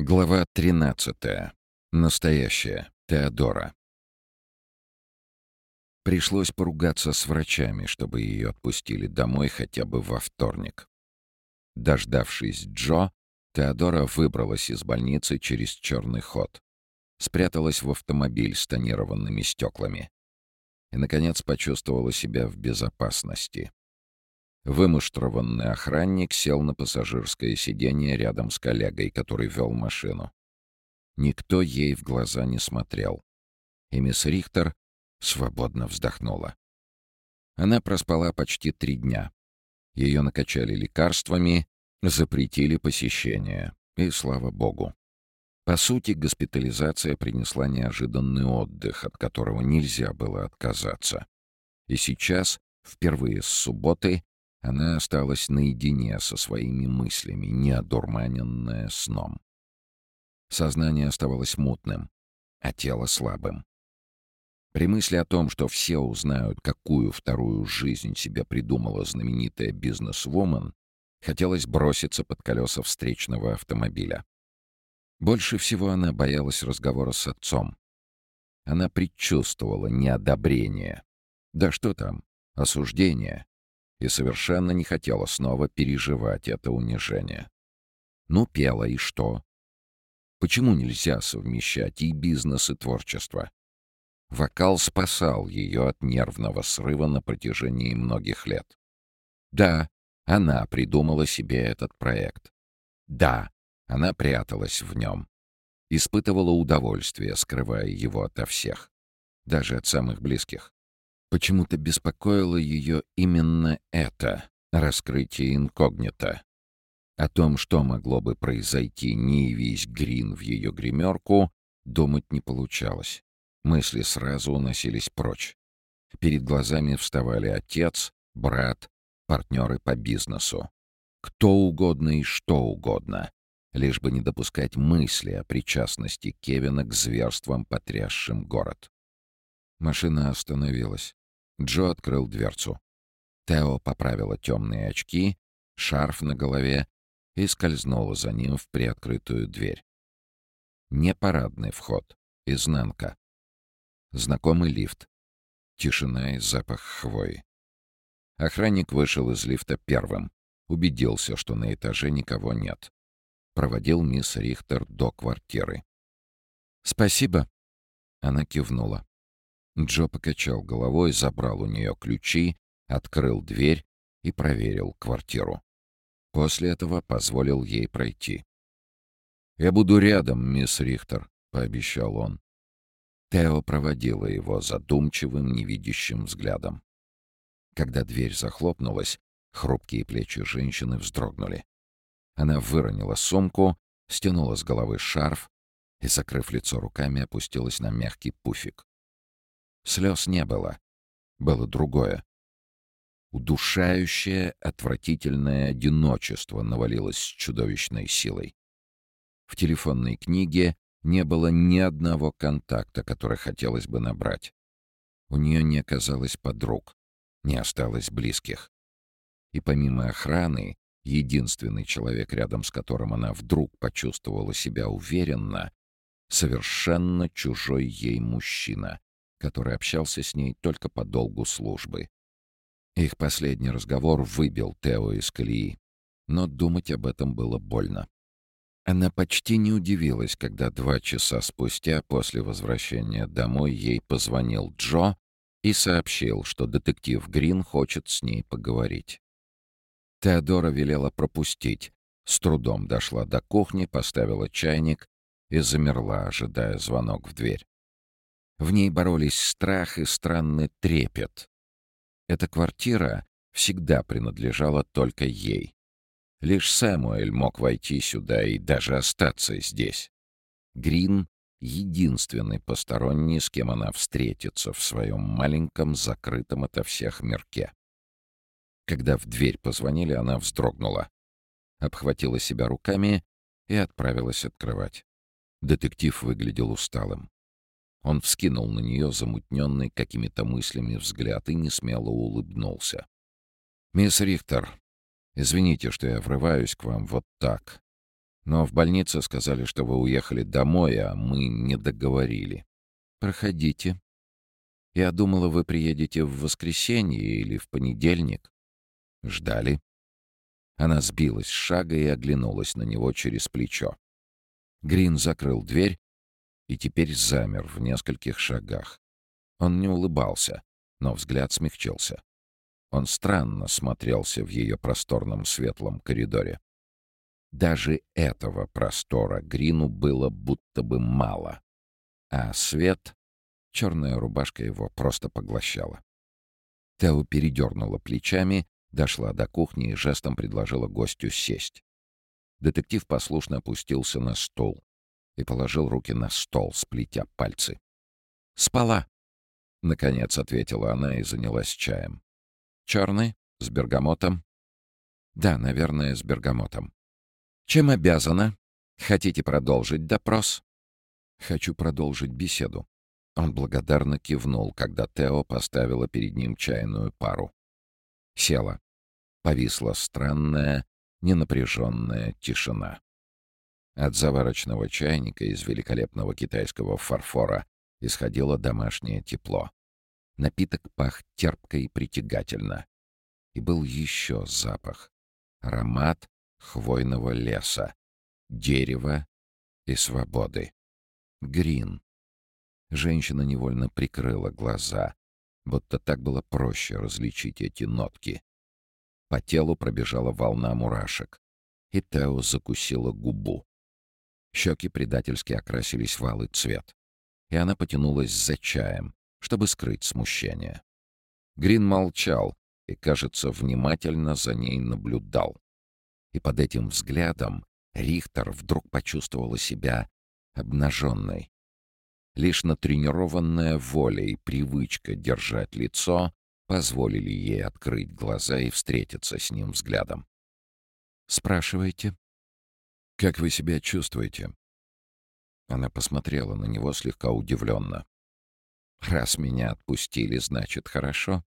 Глава 13. Настоящая. Теодора. Пришлось поругаться с врачами, чтобы ее отпустили домой хотя бы во вторник. Дождавшись Джо, Теодора выбралась из больницы через черный ход. Спряталась в автомобиль с тонированными стеклами. И, наконец, почувствовала себя в безопасности. Вымуштрованный охранник сел на пассажирское сиденье рядом с коллегой, который вел машину. Никто ей в глаза не смотрел. И мисс Рихтер свободно вздохнула. Она проспала почти три дня. Ее накачали лекарствами, запретили посещение. И слава богу. По сути, госпитализация принесла неожиданный отдых, от которого нельзя было отказаться. И сейчас, впервые с субботы, она осталась наедине со своими мыслями, не одурманенная сном. Сознание оставалось мутным, а тело слабым. При мысли о том, что все узнают, какую вторую жизнь себе придумала знаменитая бизнес-вумен, хотелось броситься под колеса встречного автомобиля. Больше всего она боялась разговора с отцом. Она предчувствовала неодобрение. Да что там, осуждение и совершенно не хотела снова переживать это унижение. Ну, пела, и что? Почему нельзя совмещать и бизнес, и творчество? Вокал спасал ее от нервного срыва на протяжении многих лет. Да, она придумала себе этот проект. Да, она пряталась в нем. Испытывала удовольствие, скрывая его ото всех. Даже от самых близких. Почему-то беспокоило ее именно это — раскрытие инкогнито. О том, что могло бы произойти, не явись Грин в ее гримерку, думать не получалось. Мысли сразу уносились прочь. Перед глазами вставали отец, брат, партнеры по бизнесу. Кто угодно и что угодно, лишь бы не допускать мысли о причастности Кевина к зверствам, потрясшим город. Машина остановилась. Джо открыл дверцу. Тео поправила темные очки, шарф на голове и скользнула за ним в приоткрытую дверь. Непарадный вход, изнанка. Знакомый лифт. Тишина и запах хвои. Охранник вышел из лифта первым. Убедился, что на этаже никого нет. Проводил мисс Рихтер до квартиры. «Спасибо». Она кивнула. Джо покачал головой, забрал у нее ключи, открыл дверь и проверил квартиру. После этого позволил ей пройти. «Я буду рядом, мисс Рихтер», — пообещал он. Тео проводила его задумчивым, невидящим взглядом. Когда дверь захлопнулась, хрупкие плечи женщины вздрогнули. Она выронила сумку, стянула с головы шарф и, закрыв лицо руками, опустилась на мягкий пуфик. Слез не было. Было другое. Удушающее, отвратительное одиночество навалилось с чудовищной силой. В телефонной книге не было ни одного контакта, который хотелось бы набрать. У нее не оказалось подруг, не осталось близких. И помимо охраны, единственный человек, рядом с которым она вдруг почувствовала себя уверенно, совершенно чужой ей мужчина, который общался с ней только по долгу службы. Их последний разговор выбил Тео из колеи, но думать об этом было больно. Она почти не удивилась, когда два часа спустя после возвращения домой ей позвонил Джо и сообщил, что детектив Грин хочет с ней поговорить. Теодора велела пропустить, с трудом дошла до кухни, поставила чайник и замерла, ожидая звонок в дверь. В ней боролись страх и странный трепет. Эта квартира всегда принадлежала только ей. Лишь Сэмуэль мог войти сюда и даже остаться здесь. Грин — единственный посторонний, с кем она встретится в своем маленьком, закрытом ото всех мирке. Когда в дверь позвонили, она вздрогнула, обхватила себя руками и отправилась открывать. Детектив выглядел усталым. Он вскинул на нее замутненный какими-то мыслями взгляд и несмело улыбнулся. «Мисс Рихтер, извините, что я врываюсь к вам вот так. Но в больнице сказали, что вы уехали домой, а мы не договорили. Проходите. Я думала, вы приедете в воскресенье или в понедельник. Ждали. Она сбилась с шага и оглянулась на него через плечо. Грин закрыл дверь и теперь замер в нескольких шагах. Он не улыбался, но взгляд смягчился. Он странно смотрелся в ее просторном светлом коридоре. Даже этого простора Грину было будто бы мало. А свет, черная рубашка его просто поглощала. Тео передернула плечами, дошла до кухни и жестом предложила гостю сесть. Детектив послушно опустился на стол и положил руки на стол, сплетя пальцы. «Спала», — наконец ответила она и занялась чаем. «Черный? С бергамотом?» «Да, наверное, с бергамотом. Чем обязана? Хотите продолжить допрос?» «Хочу продолжить беседу». Он благодарно кивнул, когда Тео поставила перед ним чайную пару. Села. Повисла странная, ненапряженная тишина. От заварочного чайника из великолепного китайского фарфора исходило домашнее тепло. Напиток пах терпко и притягательно. И был еще запах. Аромат хвойного леса, дерева и свободы. Грин. Женщина невольно прикрыла глаза, будто так было проще различить эти нотки. По телу пробежала волна мурашек, и Тео закусила губу. Щеки предательски окрасились в алый цвет, и она потянулась за чаем, чтобы скрыть смущение. Грин молчал и, кажется, внимательно за ней наблюдал. И под этим взглядом Рихтер вдруг почувствовала себя обнаженной. Лишь натренированная воля и привычка держать лицо позволили ей открыть глаза и встретиться с ним взглядом. «Спрашивайте». «Как вы себя чувствуете?» Она посмотрела на него слегка удивленно. «Раз меня отпустили, значит, хорошо».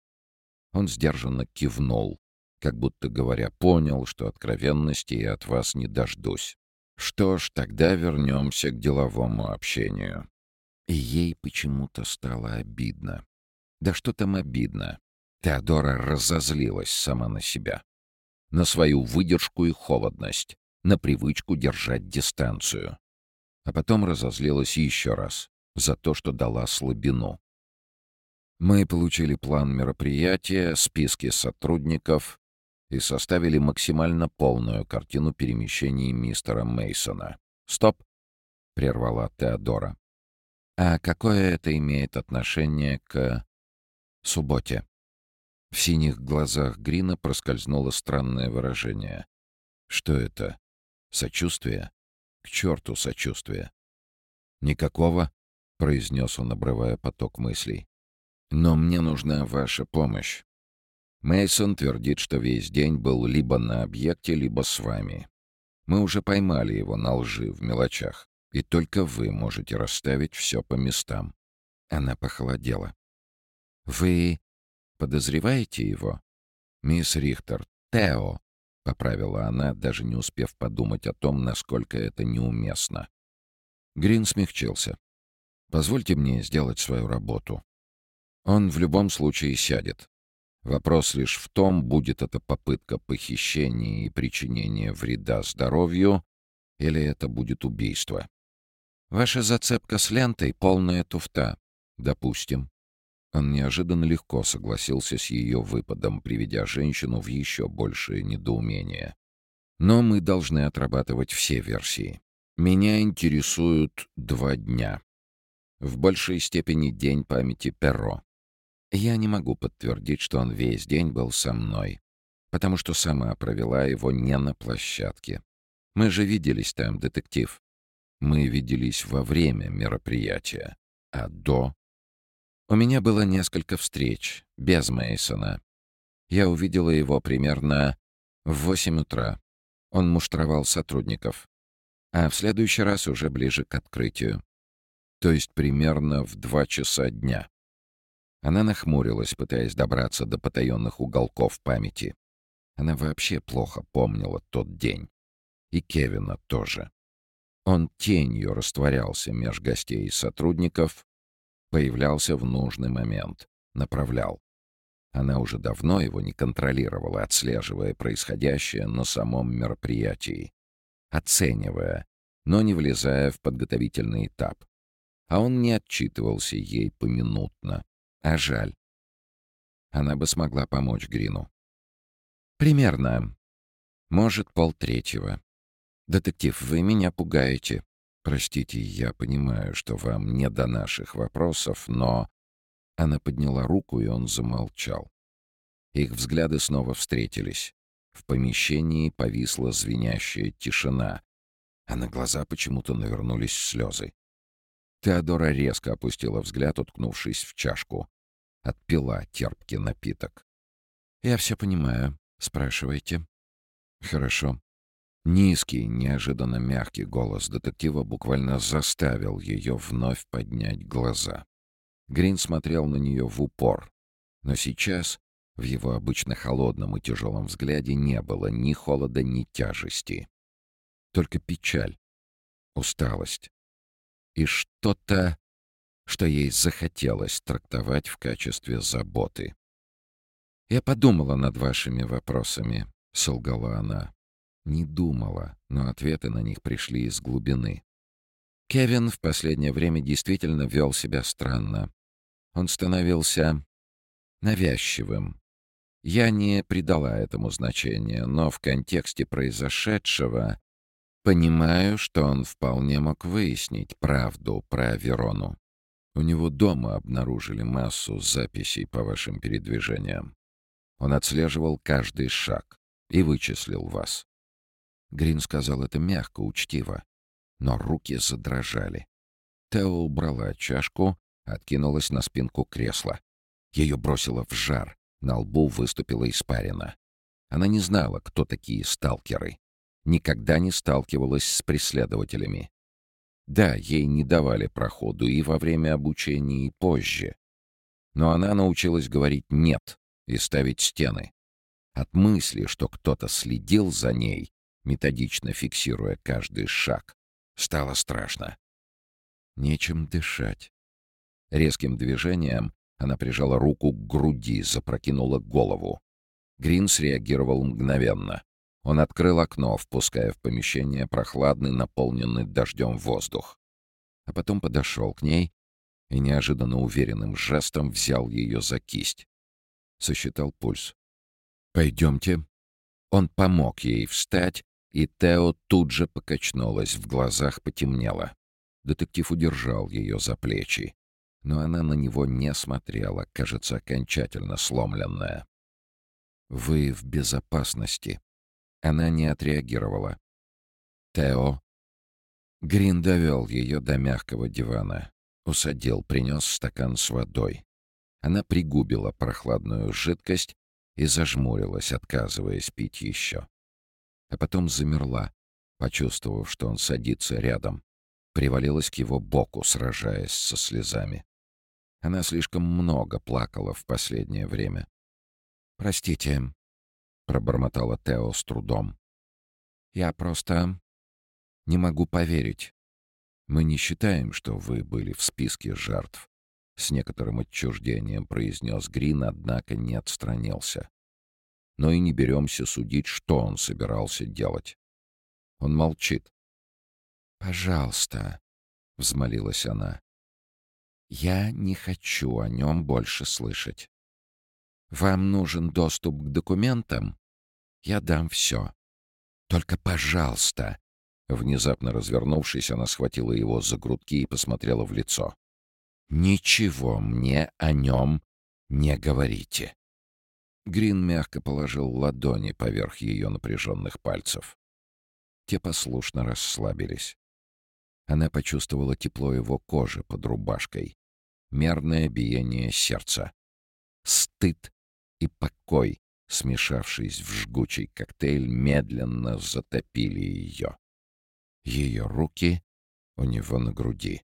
Он сдержанно кивнул, как будто говоря, понял, что откровенности я от вас не дождусь. Что ж, тогда вернемся к деловому общению. И ей почему-то стало обидно. Да что там обидно? Теодора разозлилась сама на себя. На свою выдержку и холодность, на привычку держать дистанцию. А потом разозлилась еще раз за то, что дала слабину. Мы получили план мероприятия, списки сотрудников и составили максимально полную картину перемещений мистера Мейсона. «Стоп!» — прервала Теодора. «А какое это имеет отношение к субботе?» В синих глазах Грина проскользнуло странное выражение. «Что это? Сочувствие? К черту сочувствие!» «Никакого», — произнес он, обрывая поток мыслей. «Но мне нужна ваша помощь. Мейсон твердит, что весь день был либо на объекте, либо с вами. Мы уже поймали его на лжи в мелочах, и только вы можете расставить все по местам. Она похолодела. Вы подозреваете его? Мисс Рихтер, Тео, — поправила она, даже не успев подумать о том, насколько это неуместно. Грин смягчился. «Позвольте мне сделать свою работу. Он в любом случае сядет. Вопрос лишь в том, будет это попытка похищения и причинения вреда здоровью, или это будет убийство. Ваша зацепка с лентой — полная туфта. Допустим. Он неожиданно легко согласился с ее выпадом, приведя женщину в еще большее недоумение. Но мы должны отрабатывать все версии. Меня интересуют два дня. В большей степени день памяти Перро. Я не могу подтвердить, что он весь день был со мной, потому что сама провела его не на площадке. Мы же виделись там, детектив. Мы виделись во время мероприятия, а до... У меня было несколько встреч, без Мейсона. Я увидела его примерно в восемь утра. Он муштровал сотрудников. А в следующий раз уже ближе к открытию. То есть примерно в два часа дня. Она нахмурилась, пытаясь добраться до потаенных уголков памяти. Она вообще плохо помнила тот день. И Кевина тоже. Он тенью растворялся меж гостей и сотрудников, появлялся в нужный момент, направлял. Она уже давно его не контролировала, отслеживая происходящее на самом мероприятии, оценивая, но не влезая в подготовительный этап. А он не отчитывался ей поминутно. А жаль. Она бы смогла помочь Грину. Примерно. Может, полтретьего. «Детектив, вы меня пугаете. Простите, я понимаю, что вам не до наших вопросов, но...» Она подняла руку, и он замолчал. Их взгляды снова встретились. В помещении повисла звенящая тишина, а на глаза почему-то навернулись слезы. Теодора резко опустила взгляд, уткнувшись в чашку. Отпила терпкий напиток. «Я все понимаю. Спрашивайте». «Хорошо. Низкий, неожиданно мягкий голос детектива буквально заставил ее вновь поднять глаза. Грин смотрел на нее в упор, но сейчас в его обычно холодном и тяжелом взгляде не было ни холода, ни тяжести. Только печаль, усталость и что-то, что ей захотелось трактовать в качестве заботы. «Я подумала над вашими вопросами», — солгала она. Не думала, но ответы на них пришли из глубины. Кевин в последнее время действительно вел себя странно. Он становился навязчивым. Я не придала этому значения, но в контексте произошедшего понимаю, что он вполне мог выяснить правду про Верону. У него дома обнаружили массу записей по вашим передвижениям. Он отслеживал каждый шаг и вычислил вас. Грин сказал это мягко, учтиво, но руки задрожали. Тео убрала чашку, откинулась на спинку кресла. Ее бросило в жар, на лбу выступила испарина. Она не знала, кто такие сталкеры. Никогда не сталкивалась с преследователями. Да, ей не давали проходу и во время обучения, и позже. Но она научилась говорить «нет» и ставить стены. От мысли, что кто-то следил за ней, методично фиксируя каждый шаг. Стало страшно. Нечем дышать. Резким движением она прижала руку к груди, запрокинула голову. Грин среагировал мгновенно. Он открыл окно, впуская в помещение прохладный, наполненный дождем воздух. А потом подошел к ней и неожиданно уверенным жестом взял ее за кисть. Сосчитал пульс. «Пойдемте». Он помог ей встать, и Тео тут же покачнулась, в глазах потемнело. Детектив удержал ее за плечи. Но она на него не смотрела, кажется, окончательно сломленная. «Вы в безопасности». Она не отреагировала. «Тео». Грин довел ее до мягкого дивана. Усадил, принес стакан с водой. Она пригубила прохладную жидкость и зажмурилась, отказываясь пить еще а потом замерла, почувствовав, что он садится рядом. Привалилась к его боку, сражаясь со слезами. Она слишком много плакала в последнее время. «Простите», — пробормотала Тео с трудом. «Я просто не могу поверить. Мы не считаем, что вы были в списке жертв», — с некоторым отчуждением произнес Грин, однако не отстранился но и не беремся судить, что он собирался делать. Он молчит. «Пожалуйста», — взмолилась она, — «я не хочу о нем больше слышать. Вам нужен доступ к документам? Я дам все. Только, пожалуйста!» Внезапно развернувшись, она схватила его за грудки и посмотрела в лицо. «Ничего мне о нем не говорите». Грин мягко положил ладони поверх ее напряженных пальцев. Те послушно расслабились. Она почувствовала тепло его кожи под рубашкой, мерное биение сердца. Стыд и покой, смешавшись в жгучий коктейль, медленно затопили ее. Ее руки у него на груди.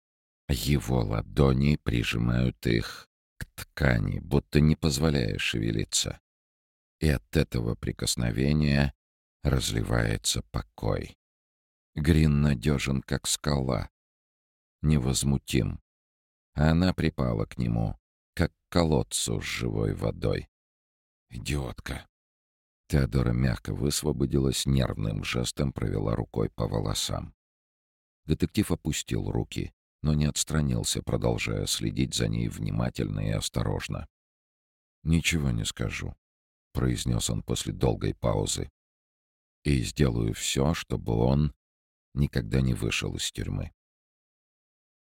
Его ладони прижимают их к ткани, будто не позволяя шевелиться и от этого прикосновения разливается покой. Грин надежен, как скала. Невозмутим. Она припала к нему, как к колодцу с живой водой. «Идиотка!» Теодора мягко высвободилась, нервным жестом провела рукой по волосам. Детектив опустил руки, но не отстранился, продолжая следить за ней внимательно и осторожно. «Ничего не скажу», — произнес он после долгой паузы. «И сделаю все, чтобы он никогда не вышел из тюрьмы».